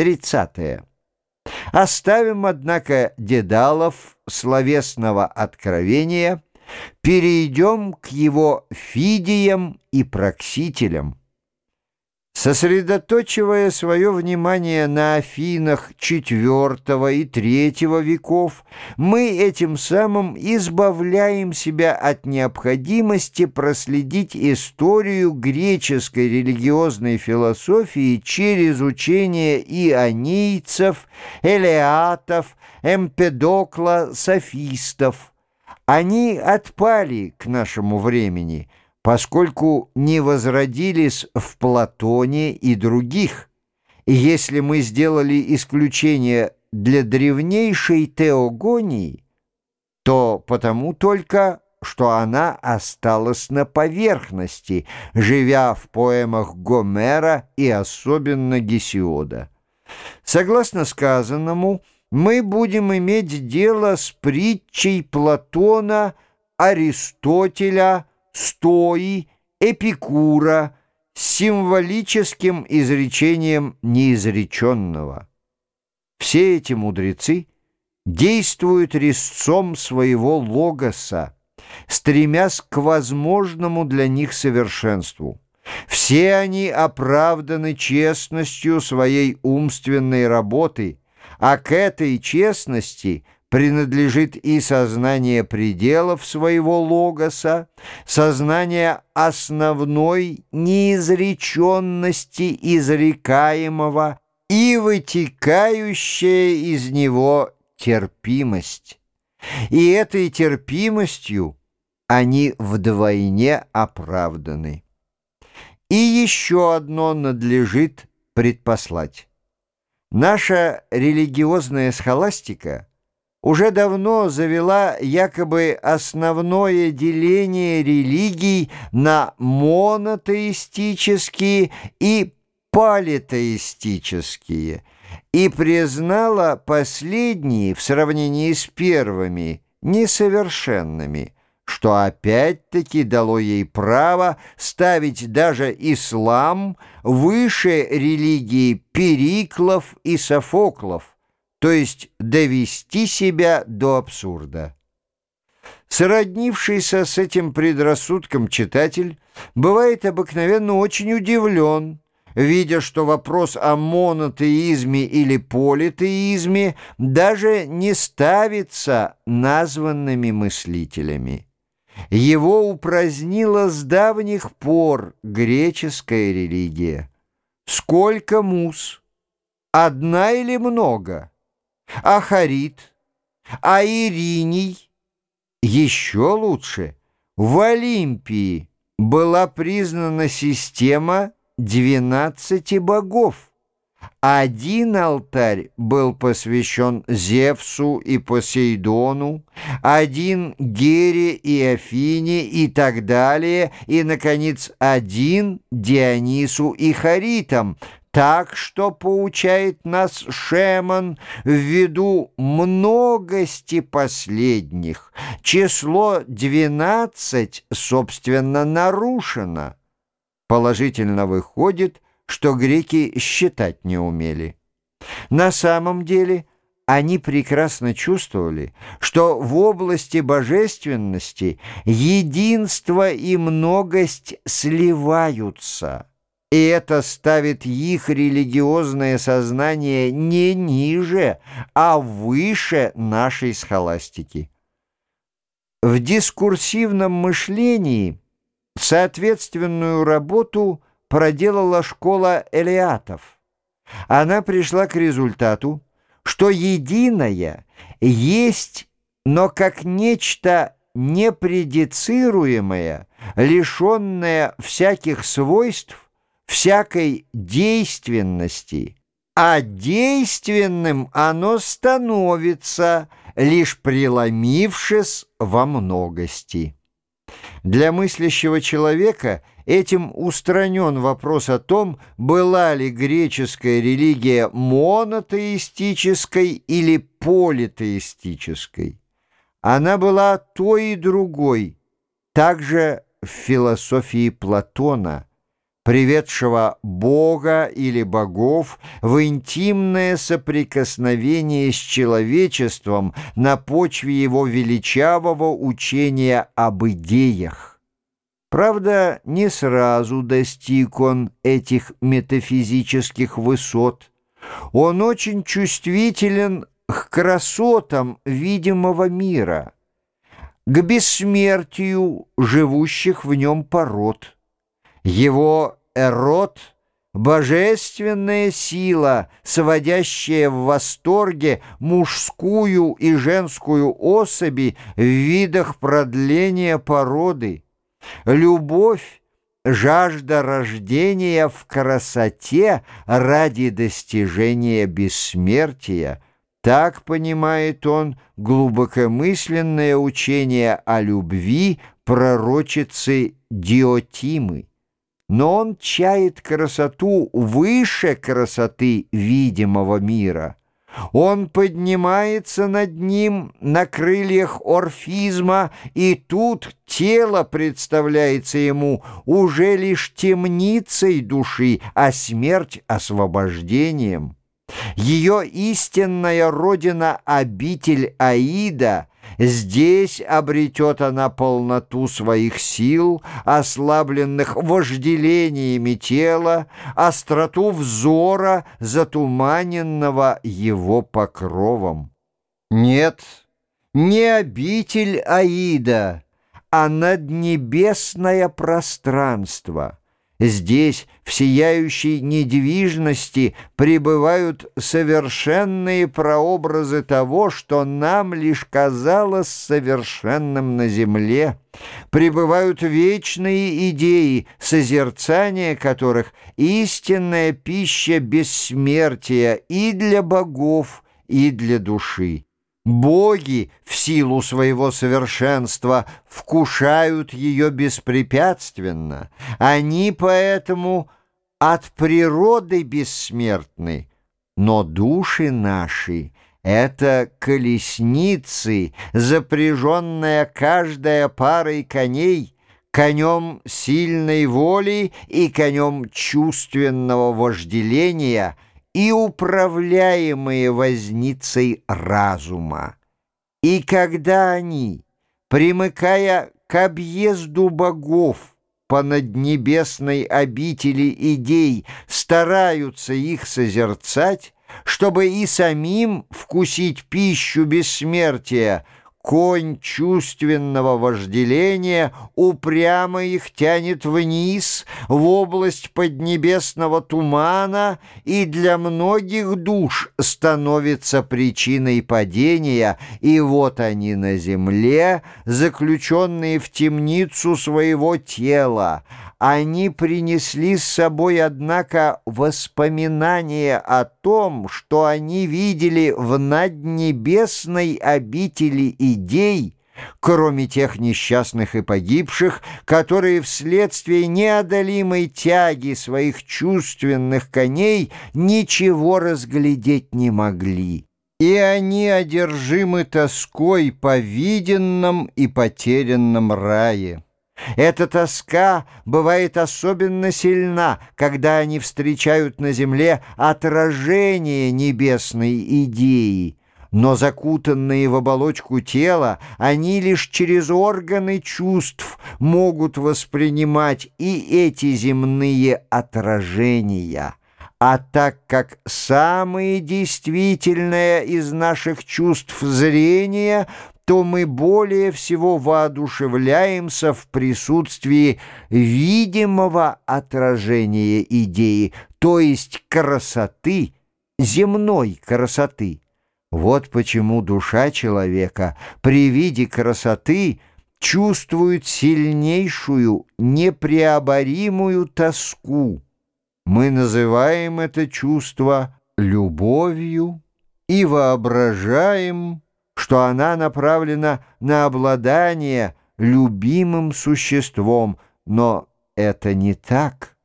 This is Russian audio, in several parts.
Тридцатое. Оставим, однако, Дедалов словесного откровения, перейдем к его фидиям и проксителям. Сосредоточивая свое внимание на Афинах IV и III веков, мы этим самым избавляем себя от необходимости проследить историю греческой религиозной философии через учение ионийцев, элеатов, эмпедокла, софистов. Они отпали к нашему времени – поскольку не возродились в Платоне и других. И если мы сделали исключение для древнейшей теогонии, то потому только, что она осталась на поверхности, живя в поэмах Гомера и особенно Гесиода. Согласно сказанному, мы будем иметь дело с притчей Платона, Аристотеля, стои, эпикура, символическим изречением неизреченного. Все эти мудрецы действуют резцом своего логоса, стремясь к возможному для них совершенству. Все они оправданы честностью своей умственной работы, а к этой честности – принадлежит и сознание пределов своего логоса, сознание основной неизреченности изрекаемого и вытекающая из него терпимость. И этой терпимостью они вдвойне оправданы. И еще одно надлежит предпослать. Наша религиозная схоластика — уже давно завела якобы основное деление религий на монотеистические и политеистические и признала последние в сравнении с первыми несовершенными, что опять-таки дало ей право ставить даже ислам выше религии Периклов и Софоклов, то есть довести себя до абсурда. Сроднившийся с этим предрассудком читатель бывает обыкновенно очень удивлен, видя, что вопрос о монотеизме или политеизме даже не ставится названными мыслителями. Его упразднила с давних пор греческая религия. Сколько мус? Одна или много? Ахарит, а Ириний, еще лучше, в Олимпии была признана система двенадцати богов. Один алтарь был посвящен Зевсу и Посейдону, один Гере и Афине и так далее, и, наконец, один Дионису и Харитам, так что поучает нас Шеман ввиду многости последних. Число двенадцать, собственно, нарушено. Положительно выходит, что греки считать не умели. На самом деле они прекрасно чувствовали, что в области божественности единство и многость сливаются – и это ставит их религиозное сознание не ниже, а выше нашей схоластики. В дискурсивном мышлении соответственную работу проделала школа элиатов. Она пришла к результату, что единое есть, но как нечто непредицируемое, лишенное всяких свойств, всякой действенности, а действенным оно становится, лишь преломившись во многости. Для мыслящего человека этим устранен вопрос о том, была ли греческая религия монотеистической или политеистической. Она была той и другой, также в философии Платона – приведшего Бога или богов в интимное соприкосновение с человечеством на почве его величавого учения об идеях. Правда, не сразу достиг он этих метафизических высот. Он очень чувствителен к красотам видимого мира, к бессмертию живущих в нем пород. Его эрот — божественная сила, сводящая в восторге мужскую и женскую особи в видах продления породы. Любовь — жажда рождения в красоте ради достижения бессмертия. Так понимает он глубокомысленное учение о любви пророчицы Диотимы но он чает красоту выше красоты видимого мира. Он поднимается над ним на крыльях орфизма, и тут тело представляется ему уже лишь темницей души, а смерть — освобождением. Ее истинная родина — обитель Аида — Здесь обретет она полноту своих сил, ослабленных вожделениями тела, остроту взора, затуманенного его покровом. Нет, не обитель Аида, а наднебесное пространство — Здесь, в сияющей недвижности, пребывают совершенные прообразы того, что нам лишь казалось совершенным на земле. Пребывают вечные идеи, созерцание которых — истинная пища бессмертия и для богов, и для души. Боги в силу своего совершенства вкушают ее беспрепятственно. Они поэтому от природы бессмертны. Но души наши — это колесницы, запряженная каждая парой коней, конем сильной воли и конем чувственного вожделения — и управляемые возницей разума. И когда они, примыкая к объезду богов по наднебесной обители идей, стараются их созерцать, чтобы и самим вкусить пищу бессмертия — Конь чувственного вожделения упрямо их тянет вниз, в область поднебесного тумана, и для многих душ становится причиной падения, и вот они на земле, заключенные в темницу своего тела, они принесли с собой, однако, воспоминания о том, что они видели в наднебесной обители идей, кроме тех несчастных и погибших, которые вследствие неодолимой тяги своих чувственных коней ничего разглядеть не могли. И они одержимы тоской по виденном и потерянном рае. Эта тоска бывает особенно сильна, когда они встречают на земле отражение небесной идеи. Но закутанные в оболочку тела, они лишь через органы чувств могут воспринимать и эти земные отражения. А так как самое действительное из наших чувств зрения то мы более всего воодушевляемся в присутствии видимого отражения идеи, то есть красоты, земной красоты. Вот почему душа человека при виде красоты чувствует сильнейшую, непреоборимую тоску. Мы называем это чувство любовью и воображаем, что она направлена на обладание любимым существом, но это не так.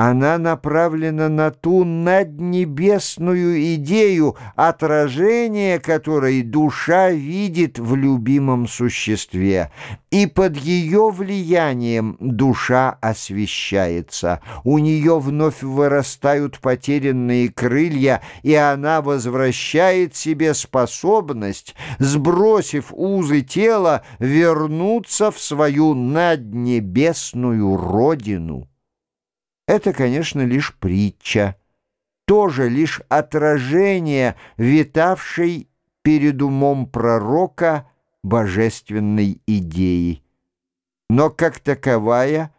Она направлена на ту наднебесную идею, отражение которой душа видит в любимом существе. И под ее влиянием душа освещается. У нее вновь вырастают потерянные крылья, и она возвращает себе способность, сбросив узы тела, вернуться в свою наднебесную родину. Это, конечно, лишь притча, тоже лишь отражение витавшей перед умом пророка божественной идеи. Но как таковая –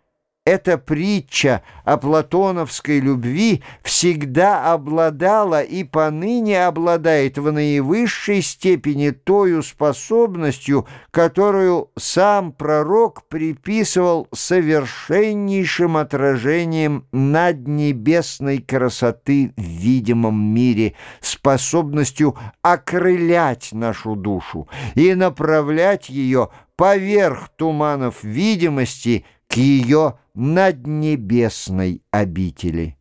эта притча о платоновской любви всегда обладала и поныне обладает в наивысшей степени тою способностью, которую сам пророк приписывал совершеннейшим отражением наднебесной красоты в видимом мире, способностью окрылять нашу душу и направлять ее поверх туманов видимости к ее наднебесной обители.